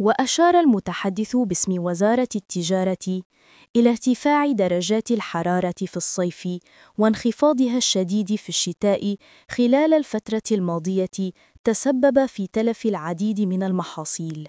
وأشار المتحدث باسم وزارة التجارة إلى ارتفاع درجات الحرارة في الصيف وانخفاضها الشديد في الشتاء خلال الفترة الماضية تسبب في تلف العديد من المحاصيل.